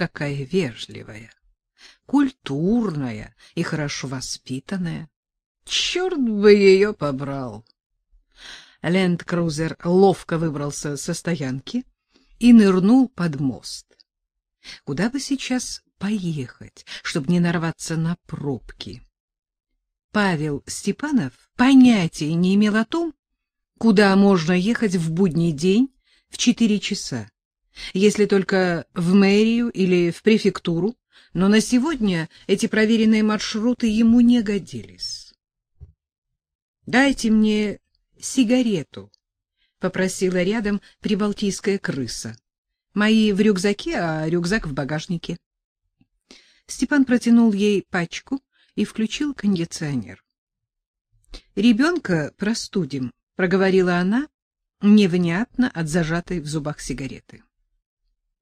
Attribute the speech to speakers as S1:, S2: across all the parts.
S1: какая вежливая, культурная и хорошо воспитанная. Черт бы ее побрал! Ленд-крузер ловко выбрался со стоянки и нырнул под мост. Куда бы сейчас поехать, чтобы не нарваться на пробки? Павел Степанов понятия не имел о том, куда можно ехать в будний день в четыре часа, если только в мэрию или в префектуру, но на сегодня эти проверенные маршруты ему не годились. «Дайте мне сигарету, — попросила рядом прибалтийская крыса. Мои в рюкзаке, а рюкзак в багажнике. Степан протянул ей пачку и включил кондиционер. — Ребенка простудим, — проговорила она, невнятно от зажатой в зубах сигареты. —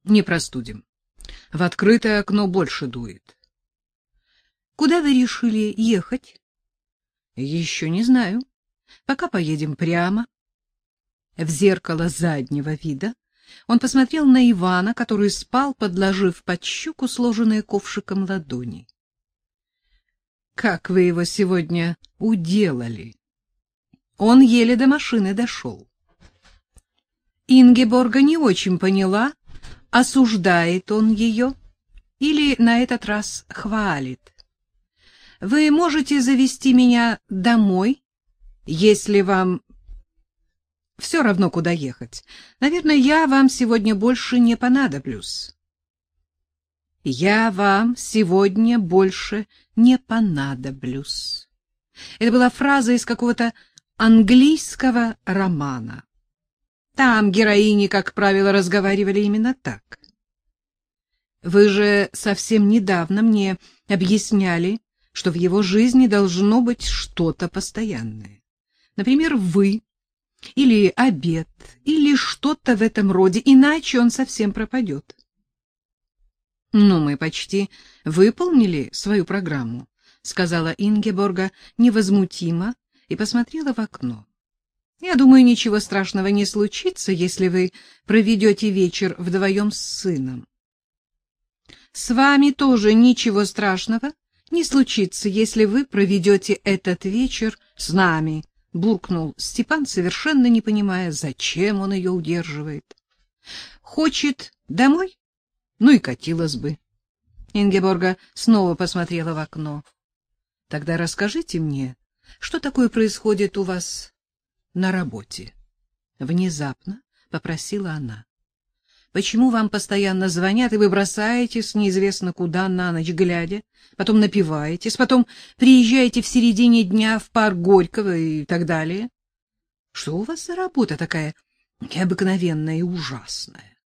S1: Не простудим. В открытое окно больше дует. — Куда вы решили ехать? — Еще не знаю. Пока поедем прямо. В зеркало заднего вида он посмотрел на Ивана, который спал, подложив под щеку сложенные ковшиком ладони. Как вы его сегодня уделали? Он еле до машины дошел. Ингеборга не очень поняла, осуждает он ее или на этот раз хвалит. Вы можете завести меня домой если вам все равно, куда ехать, наверное, я вам сегодня больше не понадоблюсь. Я вам сегодня больше не понадоблюсь. Это была фраза из какого-то английского романа. Там героини, как правило, разговаривали именно так. Вы же совсем недавно мне объясняли, что в его жизни должно быть что-то постоянное. Например, вы, или обед, или что-то в этом роде, иначе он совсем пропадет. Ну, мы почти выполнили свою программу, сказала Ингеборга невозмутимо и посмотрела в окно. Я думаю, ничего страшного не случится, если вы проведете вечер вдвоем с сыном. С вами тоже ничего страшного не случится, если вы проведете этот вечер с нами, — буркнул Степан, совершенно не понимая, зачем он ее удерживает. — Хочет домой? Ну и катилась бы. Ингеборга снова посмотрела в окно. — Тогда расскажите мне, что такое происходит у вас на работе? Внезапно попросила она. Почему вам постоянно звонят, и вы бросаетесь неизвестно куда на ночь глядя, потом напиваетесь, потом приезжаете в середине дня в парк Горького и так далее? Что у вас за работа такая необыкновенная и ужасная?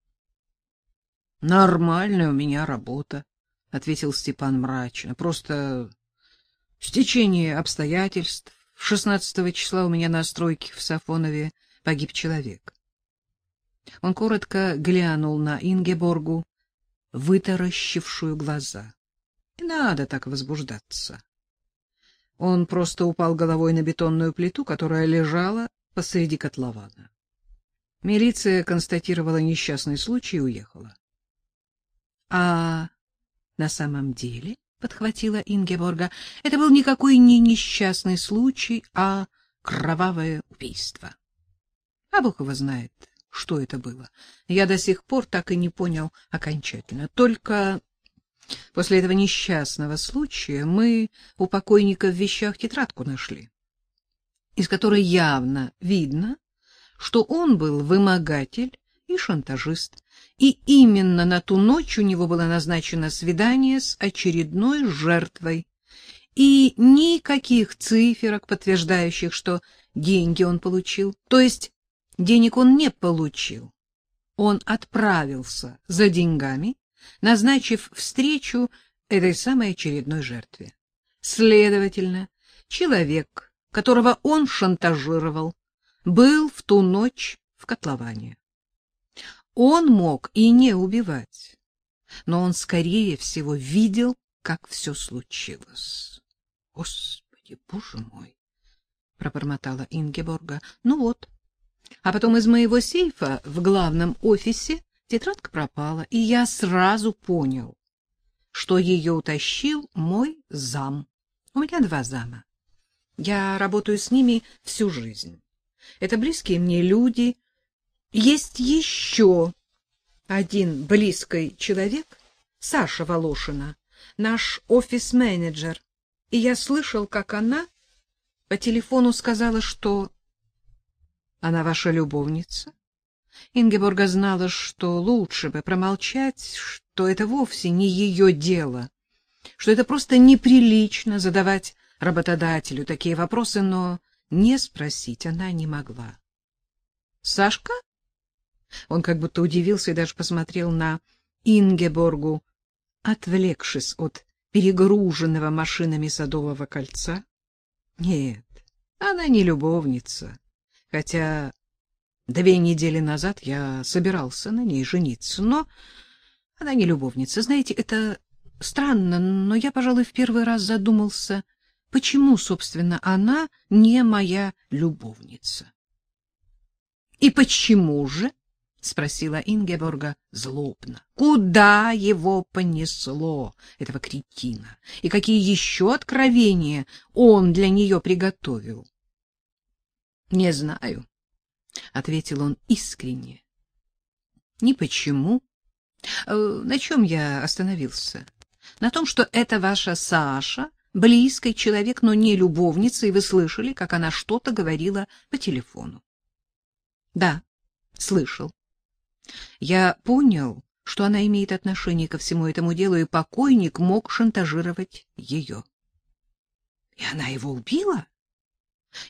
S1: — Нормальная у меня работа, — ответил Степан мрачно. — Просто стечение обстоятельств. Шестнадцатого числа у меня на стройке в Сафонове погиб человек. Он коротко глянул на Ингеборгу, вытаращившую глаза. Не надо так возбуждаться. Он просто упал головой на бетонную плиту, которая лежала посреди котлована. Милиция констатировала несчастный случай и уехала. — А на самом деле, — подхватила Ингеборга, — это был никакой не несчастный случай, а кровавое убийство. А Бог его знает, что это было. Я до сих пор так и не понял окончательно. Только после этого несчастного случая мы у покойника в вещах тетрадку нашли, из которой явно видно, что он был вымогатель и шантажист, и именно на ту ночь у него было назначено свидание с очередной жертвой, и никаких циферок, подтверждающих, что деньги он получил. То есть Денег он не получил. Он отправился за деньгами, назначив встречу этой самой очередной жертве. Следовательно, человек, которого он шантажировал, был в ту ночь в котловане. Он мог и не убивать, но он, скорее всего, видел, как все случилось. — Господи, боже мой! — пробормотала Ингеборга. — Ну вот, а потом из моего сейфа в главном офисе Тетрадка пропала, и я сразу понял, что ее утащил мой зам. У меня два зама. Я работаю с ними всю жизнь. Это близкие мне люди. Есть еще один близкий человек, Саша Волошина, наш офис-менеджер. И я слышал, как она по телефону сказала, что она ваша любовница. Ингеборга знала, что лучше бы промолчать, что это вовсе не ее дело, что это просто неприлично задавать работодателю такие вопросы, но не спросить она не могла. Сашка? Он как будто удивился и даже посмотрел на Ингеборгу, отвлекшись от перегруженного машинами Садового кольца. Нет, она не любовница, хотя Две недели назад я собирался на ней жениться, но она не любовница. Знаете, это странно, но я, пожалуй, в первый раз задумался, почему, собственно, она не моя любовница. — И почему же? — спросила Ингеборга злобно. — Куда его понесло, этого кретина? И какие еще откровения он для нее приготовил? — Не знаю, — ответил он искренне. — Ни почему. Э, на чем я остановился? На том, что это ваша Саша, близкий человек, но не любовница, и вы слышали, как она что-то говорила по телефону. — Да, слышал. Я понял, что она имеет отношение ко всему этому делу, и покойник мог шантажировать ее. — И она его убила?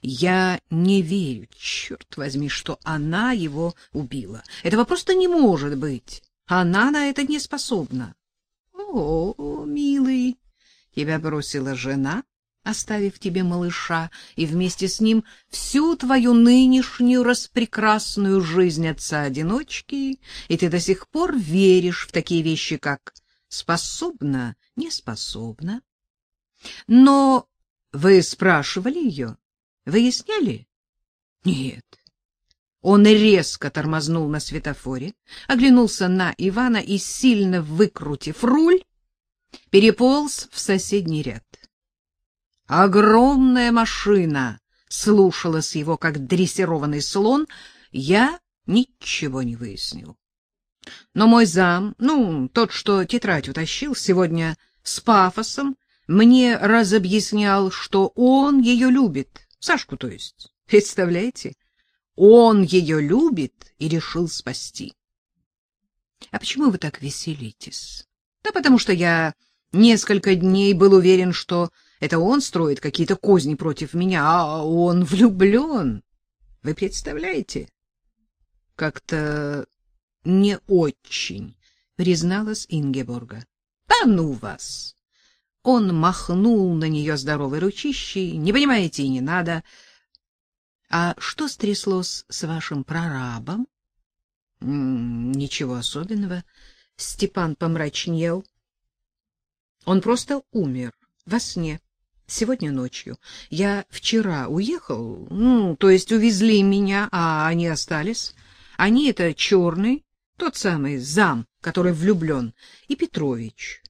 S1: Я не верю, черт возьми, что она его убила. Этого просто не может быть. Она на это не способна. О, милый, тебя бросила жена, оставив тебе малыша, и вместе с ним всю твою нынешнюю распрекрасную жизнь отца-одиночки, и ты до сих пор веришь в такие вещи, как способна, не способна. Но вы спрашивали ее? Выясняли? Нет. Он резко тормознул на светофоре, оглянулся на Ивана и, сильно выкрутив руль, переполз в соседний ряд. Огромная машина слушалась его, как дрессированный слон. Я ничего не выяснил. Но мой зам, ну, тот, что тетрадь утащил, сегодня с пафосом мне разобъяснял, что он ее любит, Сашку, то есть. Представляете? Он ее любит и решил спасти. А почему вы так веселитесь? Да потому что я несколько дней был уверен, что это он строит какие-то козни против меня, а он влюблен. Вы представляете? Как-то не очень, призналась Ингеборга. Да ну вас. Он махнул на нее здоровой ручищей. Не понимаете, и не надо. А что стряслось с вашим прорабом? Ничего особенного. Степан помрачнел. Он просто умер во сне. Сегодня ночью. Я вчера уехал, ну, то есть увезли меня, а они остались. Они — это Черный, тот самый зам, который влюблен, и Петрович.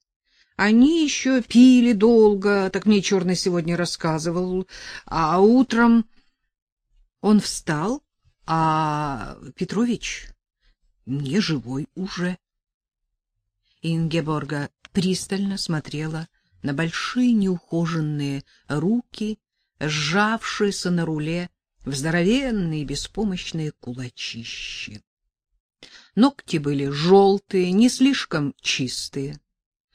S1: Они еще пили долго, так мне Черный сегодня рассказывал, а утром он встал, а Петрович не живой уже. Ингеборга пристально смотрела на большие неухоженные руки, сжавшиеся на руле в здоровенные беспомощные кулачищи. Ногти были желтые, не слишком чистые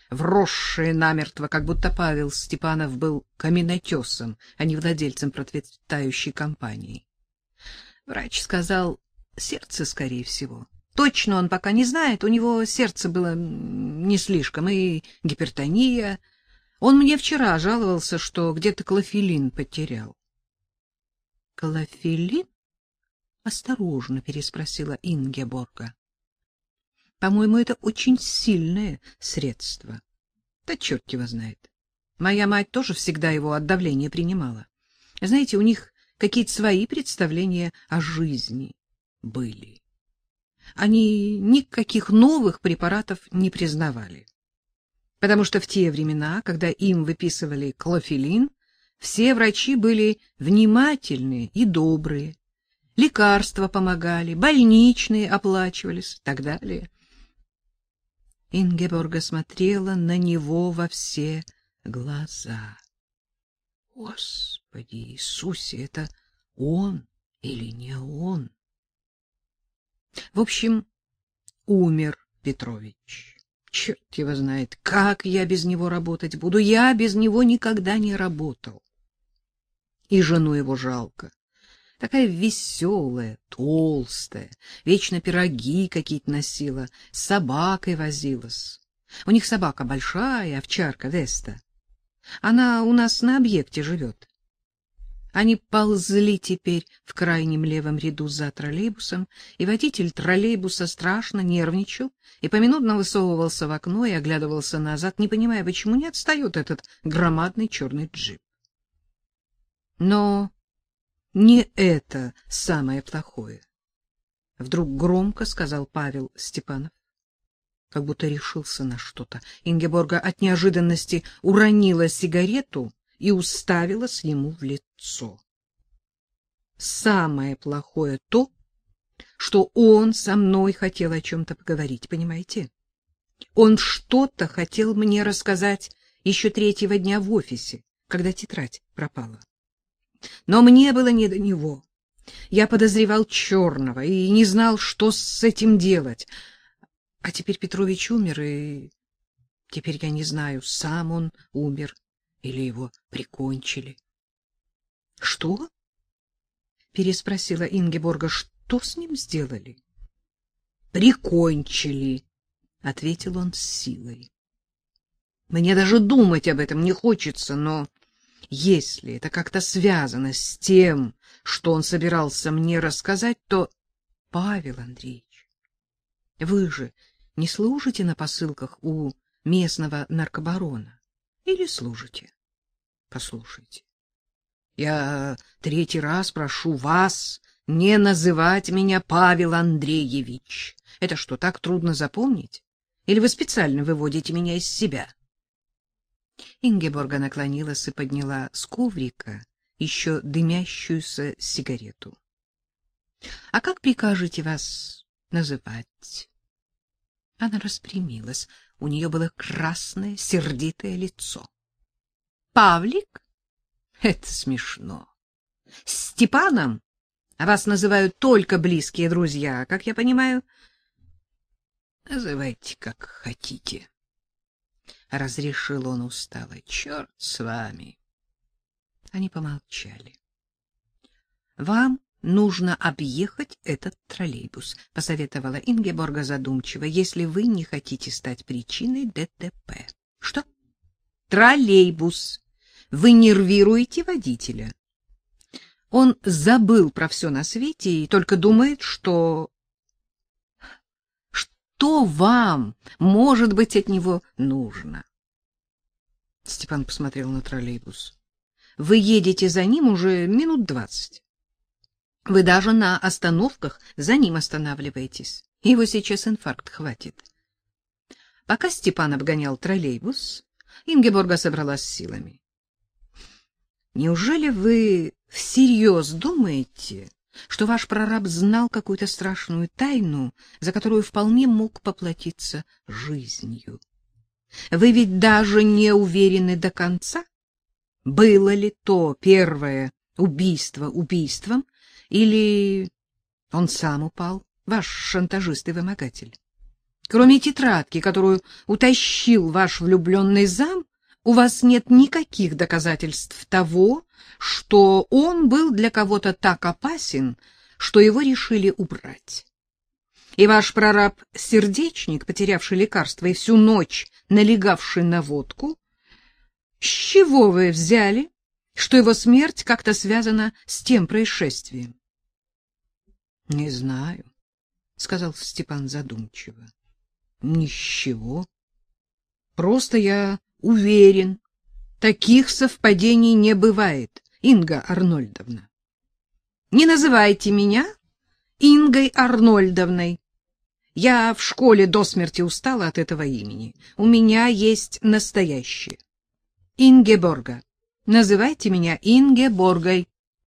S1: вросшие намертво, как будто Павел Степанов был каменотесом, а не владельцем процветающей компании. Врач сказал, сердце, скорее всего. Точно он пока не знает, у него сердце было не слишком, и гипертония. Он мне вчера жаловался, что где-то клофелин потерял. — Клофелин? — осторожно переспросила Ингеборга. По-моему, это очень сильное средство. Да черт его знает. Моя мать тоже всегда его от давления принимала. Знаете, у них какие-то свои представления о жизни были. они никаких новых препаратов не признавали. Потому что в те времена, когда им выписывали клофелин, все врачи были внимательные и добрые. Лекарства помогали, больничные оплачивались и так далее. Ингеборга смотрела на него во все глаза. Господи Иисусе, это он или не он? В общем, умер Петрович. Черт его знает, как я без него работать буду. Я без него никогда не работал. И жену его жалко. Такая веселая, толстая, вечно пироги какие-то носила, с собакой возилась. У них собака большая, овчарка Веста. Она у нас на объекте живет. Они ползли теперь в крайнем левом ряду за троллейбусом, и водитель троллейбуса страшно нервничал и поминутно высовывался в окно и оглядывался назад, не понимая, почему не отстает этот громадный черный джип. Но не это самое плохое. Вдруг громко сказал Павел Степанов, как будто решился на что-то. Ингеборга от неожиданности уронила сигарету и уставилась ему в лицо. Самое плохое то, что он со мной хотел о чем-то поговорить, понимаете? Он что-то хотел мне рассказать еще третьего дня в офисе, когда тетрадь пропала. Но мне было не до него. Я подозревал черного и не знал, что с этим делать. А теперь Петрович умер, и теперь я не знаю, сам он умер или его прикончили. — Что? — переспросила Ингеборга. — Что с ним сделали? — Прикончили, — ответил он с силой. Мне даже думать об этом не хочется, но если это как-то связано с тем, что он собирался мне рассказать, то... Павел Андреевич, вы же не служите на посылках у местного наркобарона? Или служите? Послушайте, я третий раз прошу вас не называть меня Павел Андреевич. Это что, так трудно запомнить? Или вы специально выводите меня из себя? Ингеборга наклонилась и подняла с коврика еще дымящуюся сигарету. — А как прикажете вас называть? Она распрямилась. У нее было красное, сердитое лицо. Павлик? Это смешно. Степаном вас называют только близкие друзья, как я понимаю. Называйте как хотите. Разрешил он устало. Черт с вами. Они помолчали. Вам нужно объехать этот троллейбус, посоветовала Ингеборга задумчиво, если вы не хотите стать причиной ДТП. Что? Троллейбус. Вы нервируете водителя. Он забыл про все на свете и только думает, что... Что вам, может быть, от него нужно? Степан посмотрел на троллейбус. Вы едете за ним уже минут двадцать. Вы даже на остановках за ним останавливаетесь. Его сейчас инфаркт хватит. Пока Степан обгонял троллейбус, Ингеборга собралась с силами. Неужели вы всерьез думаете, что ваш прораб знал какую-то страшную тайну, за которую вполне мог поплатиться жизнью? Вы ведь даже не уверены до конца, было ли то первое убийство убийством, или он сам упал, ваш шантажист и вымогатель. Кроме тетрадки, которую утащил ваш влюбленный зам, у вас нет никаких доказательств того, что он был для кого-то так опасен, что его решили убрать. И ваш прораб-сердечник, потерявший лекарство и всю ночь налегавший на водку, с чего вы взяли, что его смерть как-то связана с тем происшествием? — Не знаю, — сказал Степан задумчиво. — Ничего. Просто я Уверен, таких совпадений не бывает, Инга Арнольдовна. Не называйте меня Ингой Арнольдовной, Я в школе до смерти устала от этого имени. У меня есть настоящее. Ингеборга. Называйте меня Ингеборгой.